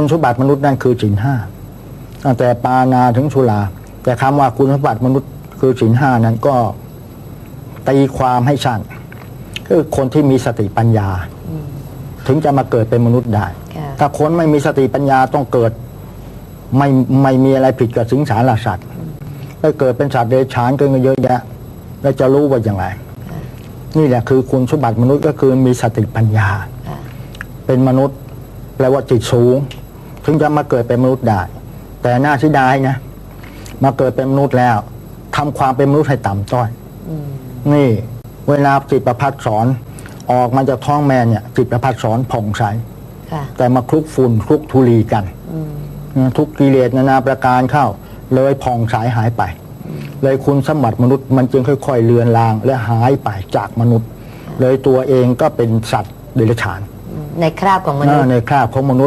คุณสมบัติมนุษย์นั่นคือศีลห้าตั้งแต่ปานาถึงสุราแต่คำว่าคุณสมบัติมนุษย์คือศีลห้านั้นก็ตีความให้สั้นคือคนที่มีสติปัญญา ถึงจะมาเกิดเป็นมนุษย์ได้ค่ะถ้าคนไม่มีสติปัญญาต้องเกิดไม่ไม่มีอะไรผิดกับสิงสารสัตว์ถ้าเกิดเป็นสัตว์เดรัจฉานกันเยอะแยะ แล้วจะรู้ว่าอย่างไร นี่แหละคือคุณสมบัติมนุษย์ก็คือมีสติปัญญาค่ะเป็นมนุษย์แปลว่าจิตสูง ถึงจะมาเกิดเป็นมนุษย์ได้ แต่น่าเสียดายนะ มาเกิดเป็นมนุษย์แล้วทำความเป็นมนุษย์ให้ต่ำต้อยอืมนี่เวลาจิตประพัดสอนออกมาจากท้องแม่เนี่ยจิตประพัดสอนผ่องใสค่ะแต่มาคลุกฝุ่นคลุกธุลีกันอืมนะทุกกิเลสนานาประการเข้า เลยผ่องใสหายไป เลยคุณสมบัติมนุษย์มันจึงค่อยๆเลือนลางและหายไปจากมนุษย์ เลยตัวเองก็เป็นสัตว์เดรัจฉาน ในคราบของมนุษย์ในคราบของมนุษย์